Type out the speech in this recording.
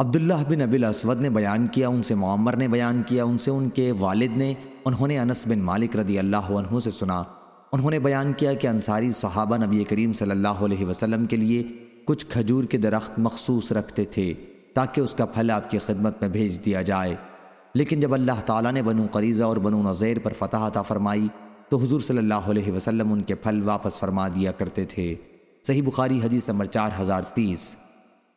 عبداللہ بن ابی الاسود نے بیان کیا، ان سے معمر نے بیان کیا، ان سے ان کے والد نے، انہوں نے انس بن مالک رضی اللہ عنہ سے سنا۔ انہوں نے بیان کیا کہ انصاری صحابہ نبی کریم صلی اللہ علیہ وسلم کے لیے کچھ کھجور کے درخت مخصوص رکھتے تھے تاکہ اس کا پھل آپ کی خدمت میں بھیج دیا جائے۔ لیکن جب اللہ تعالیٰ نے بنو قریضہ اور بنو نظیر پر فتح عطا فرمائی، تو حضور صلی اللہ علیہ وسلم ان کے پھل واپس فرما دیا کرتے تھے۔ صحیح بخاری حدیث نمبر چار ہزار تیس۔